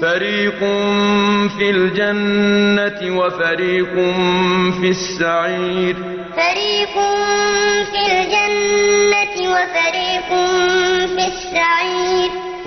فريق في الجنة وفريق في السعير فريق في الجنة وفريق